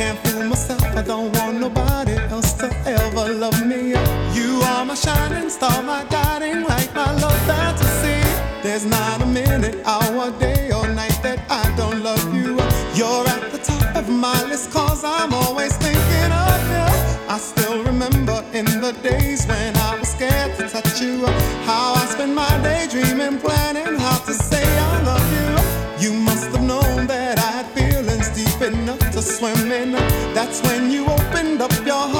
can't fool myself. I don't want nobody else to ever love me. You are my shining star, my guiding light, my love fantasy. There's not a minute, hour, day, or night that I don't love you. You're at the top of my list, cause I'm always thinking of you. I still remember in the days when I was scared to touch you. How I spent my day dreaming, planning how to say I love you. You must have known that I had feelings deep enough to swim. That's when you opened up your heart